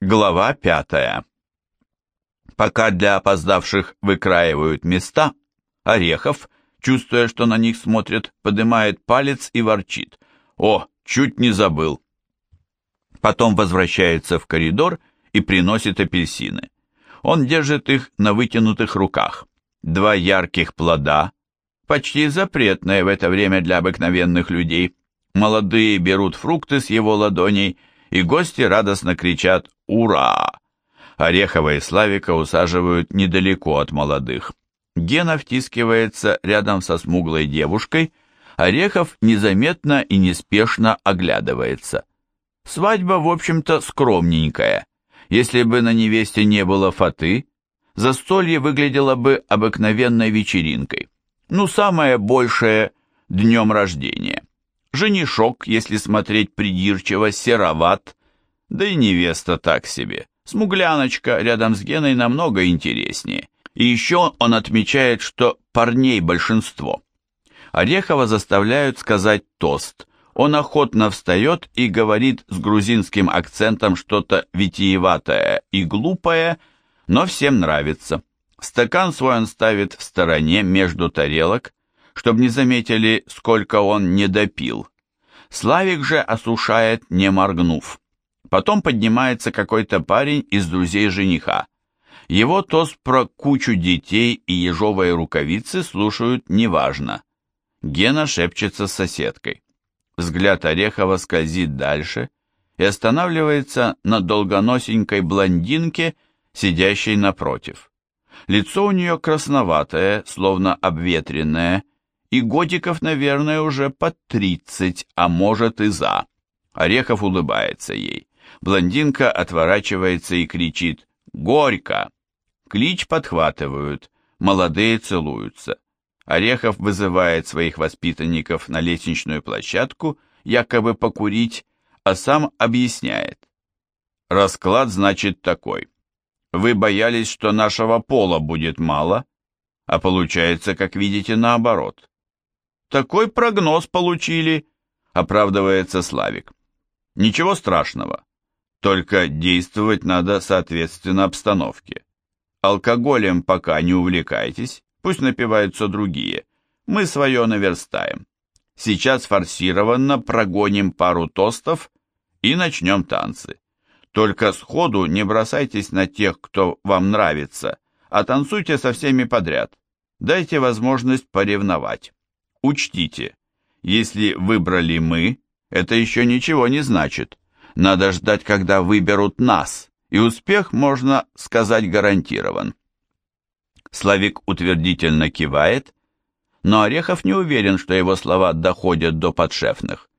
Глава пятая. Пока для опоздавших выкраивают места, Орехов, чувствуя, что на них смотрят, поднимает палец и ворчит. «О, чуть не забыл!» Потом возвращается в коридор и приносит апельсины. Он держит их на вытянутых руках. Два ярких плода, почти запретные в это время для обыкновенных людей. Молодые берут фрукты с его ладоней, и гости радостно кричат «Ура!». Орехова и Славика усаживают недалеко от молодых. Гена втискивается рядом со смуглой девушкой, Орехов незаметно и неспешно оглядывается. Свадьба, в общем-то, скромненькая. Если бы на невесте не было фаты, застолье выглядело бы обыкновенной вечеринкой. Ну, самое большее – днем рождения. Женишок, если смотреть придирчиво, сероват, да и невеста так себе. Смугляночка рядом с Геной намного интереснее. И еще он отмечает, что парней большинство. Орехова заставляют сказать тост. Он охотно встает и говорит с грузинским акцентом что-то витиеватое и глупое, но всем нравится. Стакан свой он ставит в стороне между тарелок, чтобы не заметили, сколько он не допил. Славик же осушает, не моргнув. Потом поднимается какой-то парень из друзей жениха. Его тост про кучу детей и ежовые рукавицы слушают неважно. Гена шепчется с соседкой. Взгляд Орехова скользит дальше и останавливается на долгоносенькой блондинке, сидящей напротив. Лицо у нее красноватое, словно обветренное, и годиков, наверное, уже под тридцать, а может и за. Орехов улыбается ей. Блондинка отворачивается и кричит «Горько!». Клич подхватывают, молодые целуются. Орехов вызывает своих воспитанников на лестничную площадку, якобы покурить, а сам объясняет. Расклад значит такой. Вы боялись, что нашего пола будет мало, а получается, как видите, наоборот. Такой прогноз получили, оправдывается Славик. Ничего страшного. Только действовать надо соответственно обстановке. Алкоголем пока не увлекайтесь, пусть напиваются другие. Мы свое наверстаем. Сейчас форсированно прогоним пару тостов и начнем танцы. Только сходу не бросайтесь на тех, кто вам нравится, а танцуйте со всеми подряд. Дайте возможность поревновать. Учтите, если выбрали мы, это еще ничего не значит. Надо ждать, когда выберут нас, и успех, можно сказать, гарантирован. Славик утвердительно кивает, но Орехов не уверен, что его слова доходят до подшефных.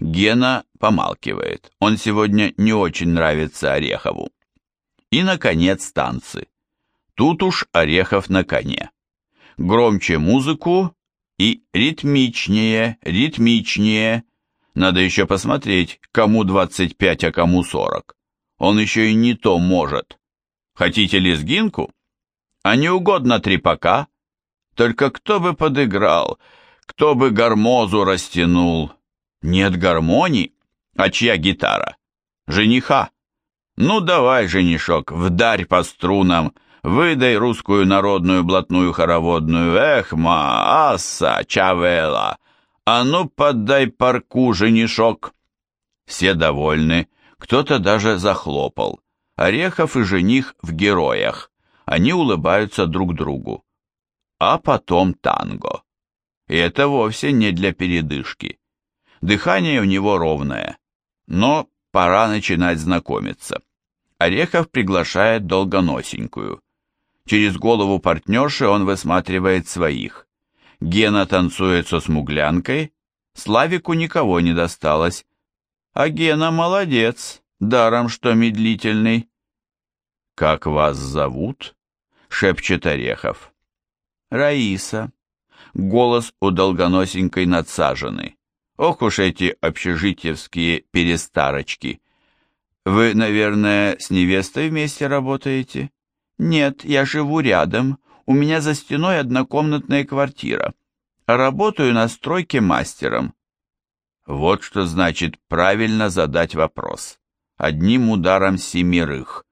Гена помалкивает, он сегодня не очень нравится Орехову. И, наконец, танцы. Тут уж Орехов на коне. Громче музыку и ритмичнее, ритмичнее, надо еще посмотреть, кому 25, а кому 40. Он еще и не то может. Хотите лезгинку? А не угодно трепака? Только кто бы подыграл, кто бы гармозу растянул? Нет гармонии? А чья гитара? Жениха. Ну давай, женишок, вдарь по струнам, выдай русскую народную блатную хороводную эхма, аса, чавела. «А ну, поддай парку, женишок!» Все довольны, кто-то даже захлопал. Орехов и жених в героях. Они улыбаются друг другу. А потом танго. И это вовсе не для передышки. Дыхание у него ровное. Но пора начинать знакомиться. Орехов приглашает долгоносенькую. Через голову партнерши он высматривает своих. Гена танцует со смуглянкой, Славику никого не досталось. А Гена молодец, даром что медлительный. «Как вас зовут?» — шепчет Орехов. «Раиса». Голос у долгоносенькой надсаженный. Ох уж эти общежитевские перестарочки. Вы, наверное, с невестой вместе работаете? Нет, я живу рядом, у меня за стеной однокомнатная квартира. Работаю на стройке мастером. Вот что значит правильно задать вопрос. одним ударом семерых.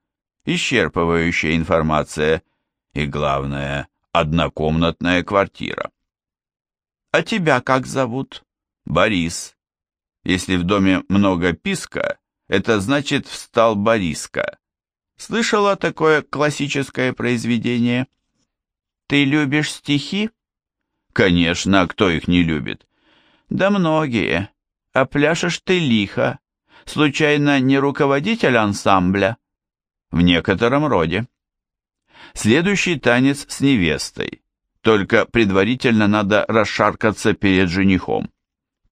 Исчерпывающая информация и, главное, однокомнатная квартира. «А тебя как зовут?» «Борис. Если в доме много писка, это значит встал Бориска. Слышала такое классическое произведение?» «Ты любишь стихи?» «Конечно, а кто их не любит?» «Да многие. А пляшешь ты лихо. Случайно не руководитель ансамбля?» «В некотором роде». Следующий танец с невестой. Только предварительно надо расшаркаться перед женихом.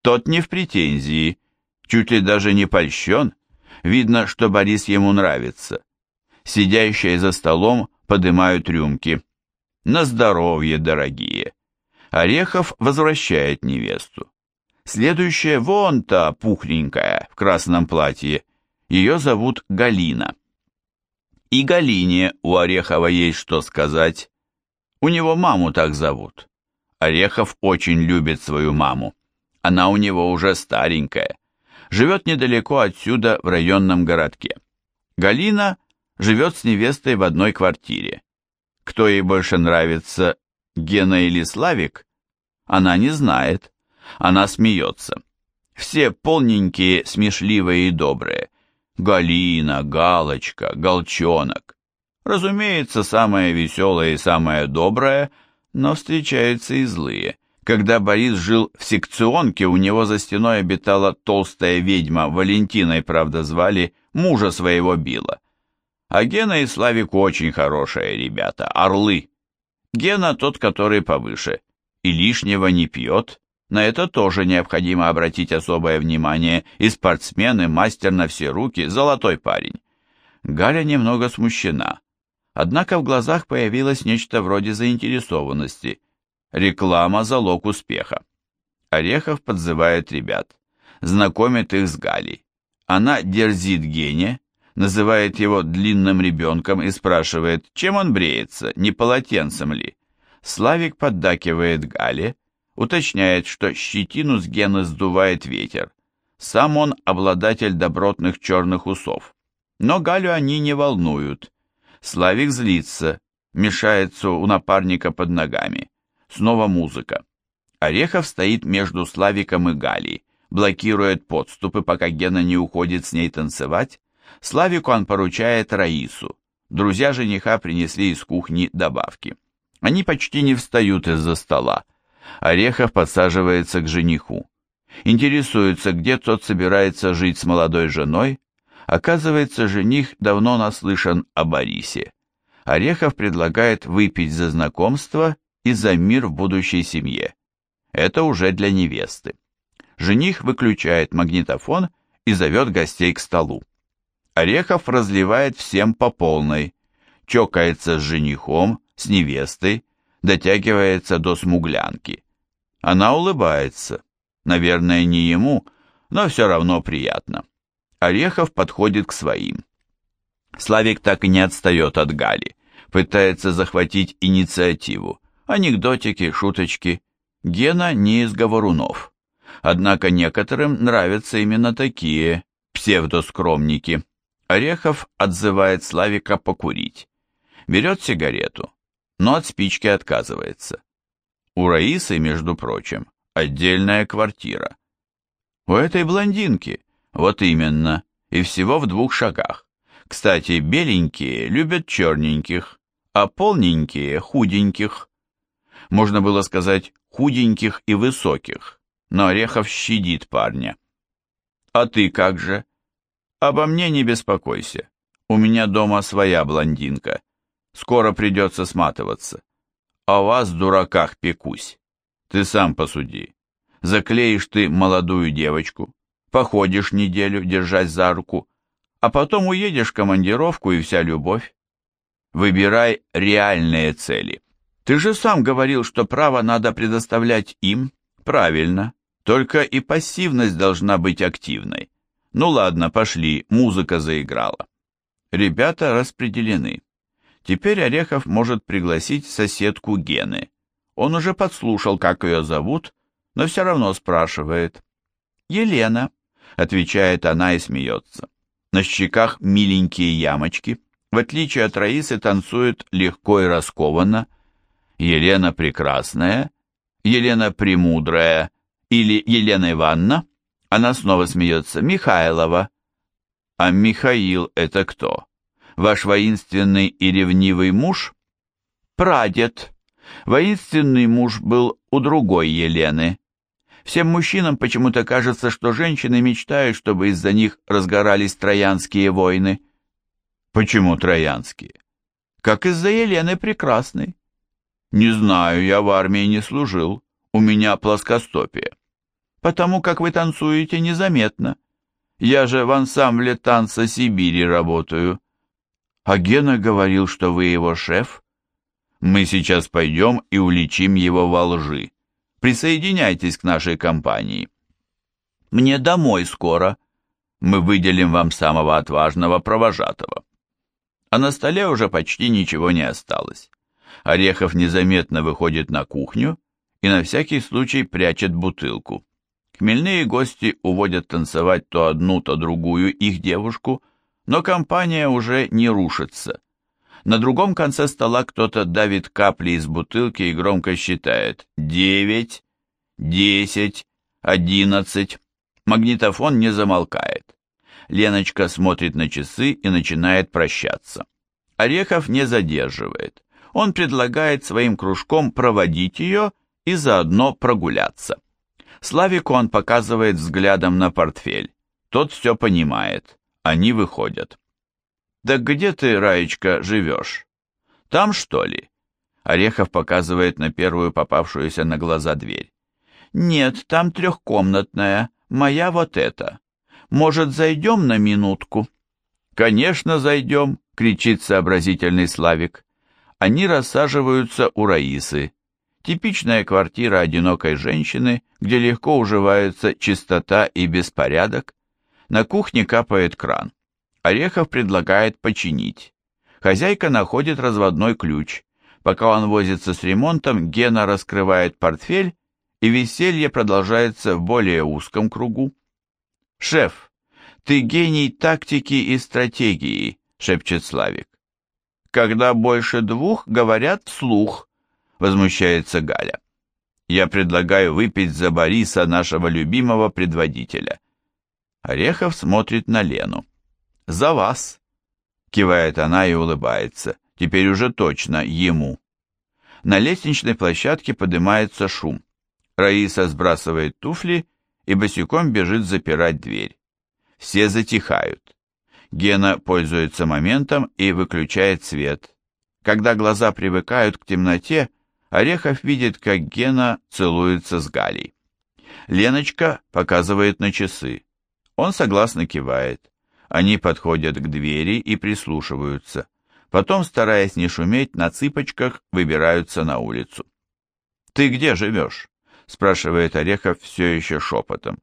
Тот не в претензии, чуть ли даже не польщен. Видно, что Борис ему нравится. Сидящие за столом подымают рюмки. На здоровье, дорогие. Орехов возвращает невесту. Следующая вон та пухленькая в красном платье. Ее зовут Галина. И Галине у Орехова есть что сказать. У него маму так зовут. Орехов очень любит свою маму. Она у него уже старенькая. Живет недалеко отсюда в районном городке. Галина живет с невестой в одной квартире. Кто ей больше нравится, Гена или Славик, она не знает. Она смеется. Все полненькие, смешливые и добрые. Галина, Галочка, Голчонок. Разумеется, самое веселое и самое доброе, но встречаются и злые. Когда Борис жил в секционке, у него за стеной обитала толстая ведьма, Валентиной, правда, звали, мужа своего била. А Гена и Славик очень хорошие ребята, орлы. Гена тот, который повыше, и лишнего не пьет. На это тоже необходимо обратить особое внимание, и спортсмен, и мастер на все руки, золотой парень. Галя немного смущена. Однако в глазах появилось нечто вроде заинтересованности. Реклама – залог успеха. Орехов подзывает ребят, знакомит их с Галей. Она дерзит Гене, называет его длинным ребенком и спрашивает, чем он бреется, не полотенцем ли. Славик поддакивает Гале, уточняет, что щетину с Гены сдувает ветер. Сам он обладатель добротных черных усов. Но Галю они не волнуют. Славик злится, мешается у напарника под ногами. Снова музыка. Орехов стоит между Славиком и Галей, блокирует подступы, пока Гена не уходит с ней танцевать, Славику он поручает Раису. Друзья жениха принесли из кухни добавки. Они почти не встают из-за стола. Орехов подсаживается к жениху. Интересуется, где тот собирается жить с молодой женой. Оказывается, жених давно наслышан о Борисе. Орехов предлагает выпить за знакомство и за мир в будущей семье. Это уже для невесты. Жених выключает магнитофон и зовет гостей к столу. Орехов разливает всем по полной, чокается с женихом, с невестой, дотягивается до смуглянки. Она улыбается. Наверное, не ему, но все равно приятно. Орехов подходит к своим. Славик так и не отстает от Гали, пытается захватить инициативу. Анекдотики, шуточки. Гена не из говорунов. Однако некоторым нравятся именно такие псевдоскромники. Орехов отзывает Славика покурить. Берет сигарету, но от спички отказывается. У Раисы, между прочим, отдельная квартира. У этой блондинки, вот именно, и всего в двух шагах. Кстати, беленькие любят черненьких, а полненькие – худеньких. Можно было сказать худеньких и высоких, но Орехов щадит парня. «А ты как же?» Обо мне не беспокойся. У меня дома своя блондинка. Скоро придется сматываться. О вас, дураках, пекусь. Ты сам посуди. Заклеишь ты молодую девочку, походишь неделю, держась за руку, а потом уедешь в командировку и вся любовь. Выбирай реальные цели. Ты же сам говорил, что право надо предоставлять им. Правильно. Только и пассивность должна быть активной. Ну ладно, пошли, музыка заиграла. Ребята распределены. Теперь Орехов может пригласить соседку Гены. Он уже подслушал, как ее зовут, но все равно спрашивает. «Елена», — отвечает она и смеется. На щеках миленькие ямочки. В отличие от Раисы, танцует легко и раскованно. Елена Прекрасная, Елена Премудрая или Елена Ивановна. Она снова смеется. Михайлова. А Михаил это кто? Ваш воинственный и ревнивый муж? Прадед. Воинственный муж был у другой Елены. Всем мужчинам почему-то кажется, что женщины мечтают, чтобы из-за них разгорались троянские войны. Почему троянские? Как из-за Елены Прекрасной. Не знаю, я в армии не служил. У меня плоскостопие. Потому как вы танцуете незаметно. Я же в ансамбле танца Сибири работаю. А Гена говорил, что вы его шеф. Мы сейчас пойдем и уличим его во лжи. Присоединяйтесь к нашей компании. Мне домой скоро. Мы выделим вам самого отважного провожатого. А на столе уже почти ничего не осталось. Орехов незаметно выходит на кухню и на всякий случай прячет бутылку. Хмельные гости уводят танцевать то одну, то другую их девушку, но компания уже не рушится. На другом конце стола кто-то давит капли из бутылки и громко считает «девять», «десять», «одиннадцать». Магнитофон не замолкает. Леночка смотрит на часы и начинает прощаться. Орехов не задерживает. Он предлагает своим кружком проводить ее и заодно прогуляться. Славику он показывает взглядом на портфель. Тот все понимает. Они выходят. «Да где ты, Раечка, живешь? Там, что ли?» Орехов показывает на первую попавшуюся на глаза дверь. «Нет, там трехкомнатная, моя вот эта. Может, зайдем на минутку?» «Конечно, зайдем!» — кричит сообразительный Славик. Они рассаживаются у Раисы. Типичная квартира одинокой женщины, где легко уживаются чистота и беспорядок. На кухне капает кран. Орехов предлагает починить. Хозяйка находит разводной ключ. Пока он возится с ремонтом, Гена раскрывает портфель, и веселье продолжается в более узком кругу. «Шеф, ты гений тактики и стратегии», — шепчет Славик. «Когда больше двух, говорят вслух», — возмущается Галя. «Я предлагаю выпить за Бориса, нашего любимого предводителя». Орехов смотрит на Лену. «За вас!» — кивает она и улыбается. Теперь уже точно ему. На лестничной площадке поднимается шум. Раиса сбрасывает туфли и босиком бежит запирать дверь. Все затихают. Гена пользуется моментом и выключает свет. Когда глаза привыкают к темноте, Орехов видит, как Гена целуется с Галей. Леночка показывает на часы. Он согласно кивает. Они подходят к двери и прислушиваются. Потом, стараясь не шуметь, на цыпочках выбираются на улицу. «Ты где живешь?» – спрашивает Орехов все еще шепотом.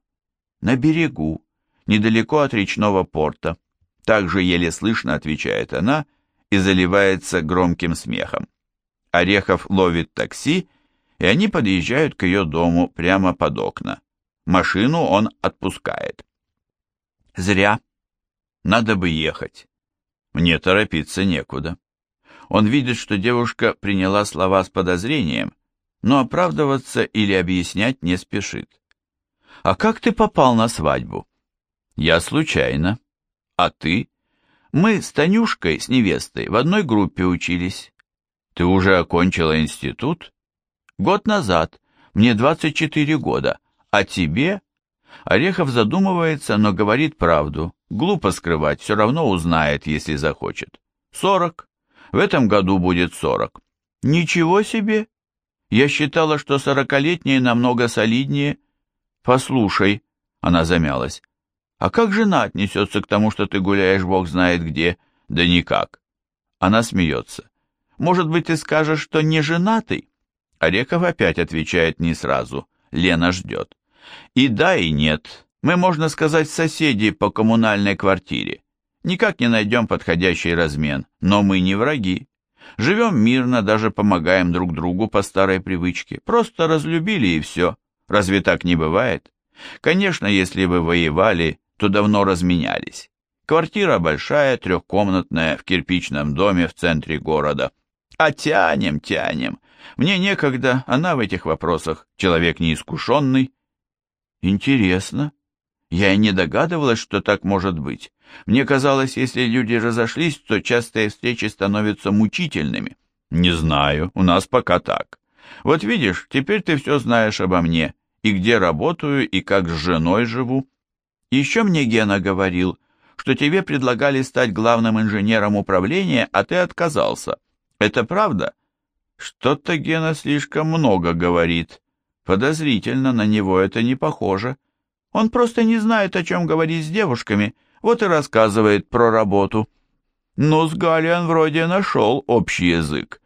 «На берегу, недалеко от речного порта». Также еле слышно отвечает она и заливается громким смехом. Орехов ловит такси, и они подъезжают к ее дому прямо под окна. Машину он отпускает. Зря. Надо бы ехать. Мне торопиться некуда. Он видит, что девушка приняла слова с подозрением, но оправдываться или объяснять не спешит. «А как ты попал на свадьбу?» «Я случайно. А ты?» «Мы с Танюшкой, с невестой, в одной группе учились». «Ты уже окончила институт?» «Год назад. Мне 24 года. А тебе?» Орехов задумывается, но говорит правду. Глупо скрывать, все равно узнает, если захочет. Сорок. В этом году будет сорок. Ничего себе! Я считала, что сорокалетние намного солиднее. Послушай, она замялась. А как жена отнесется к тому, что ты гуляешь бог знает где? Да никак. Она смеется. Может быть, ты скажешь, что не женатый? Орехов опять отвечает не сразу. Лена ждет. И да, и нет. Мы, можно сказать, соседи по коммунальной квартире. Никак не найдем подходящий размен, но мы не враги. Живем мирно, даже помогаем друг другу по старой привычке. Просто разлюбили и все. Разве так не бывает? Конечно, если бы воевали, то давно разменялись. Квартира большая, трехкомнатная, в кирпичном доме в центре города. А тянем, тянем. Мне некогда, она в этих вопросах человек неискушенный. Интересно. Я и не догадывалась, что так может быть. Мне казалось, если люди разошлись, то частые встречи становятся мучительными. Не знаю, у нас пока так. Вот видишь, теперь ты все знаешь обо мне, и где работаю, и как с женой живу. Еще мне Гена говорил, что тебе предлагали стать главным инженером управления, а ты отказался. Это правда? Что-то Гена слишком много говорит. Подозрительно, на него это не похоже. Он просто не знает, о чем говорить с девушками, вот и рассказывает про работу. Ну, с Галей он вроде нашел общий язык.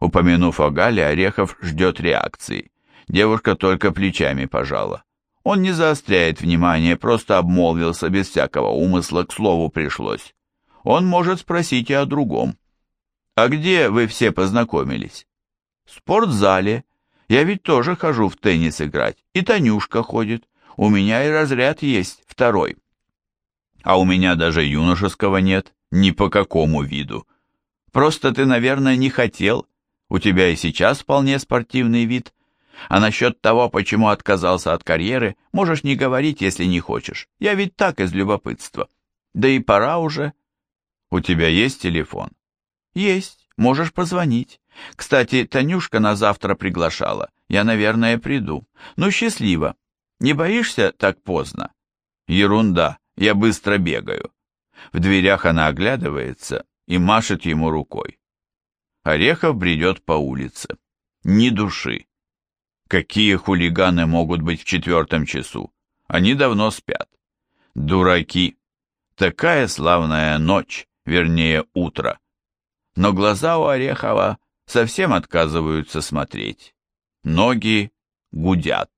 Упомянув о Гале, Орехов ждет реакции. Девушка только плечами пожала. Он не заостряет внимание, просто обмолвился без всякого умысла, к слову пришлось. Он может спросить и о другом. «А где вы все познакомились?» «В спортзале. Я ведь тоже хожу в теннис играть. И Танюшка ходит. У меня и разряд есть, второй». «А у меня даже юношеского нет, ни по какому виду. Просто ты, наверное, не хотел. У тебя и сейчас вполне спортивный вид. А насчет того, почему отказался от карьеры, можешь не говорить, если не хочешь. Я ведь так из любопытства. Да и пора уже. У тебя есть телефон? Есть. Можешь позвонить. Кстати, Танюшка на завтра приглашала. Я, наверное, приду. Ну, счастливо. Не боишься так поздно? Ерунда. Я быстро бегаю. В дверях она оглядывается и машет ему рукой. Орехов бредет по улице. Ни души. Какие хулиганы могут быть в четвертом часу? Они давно спят. Дураки. Такая славная ночь, вернее, утро. Но глаза у Орехова совсем отказываются смотреть. Ноги гудят.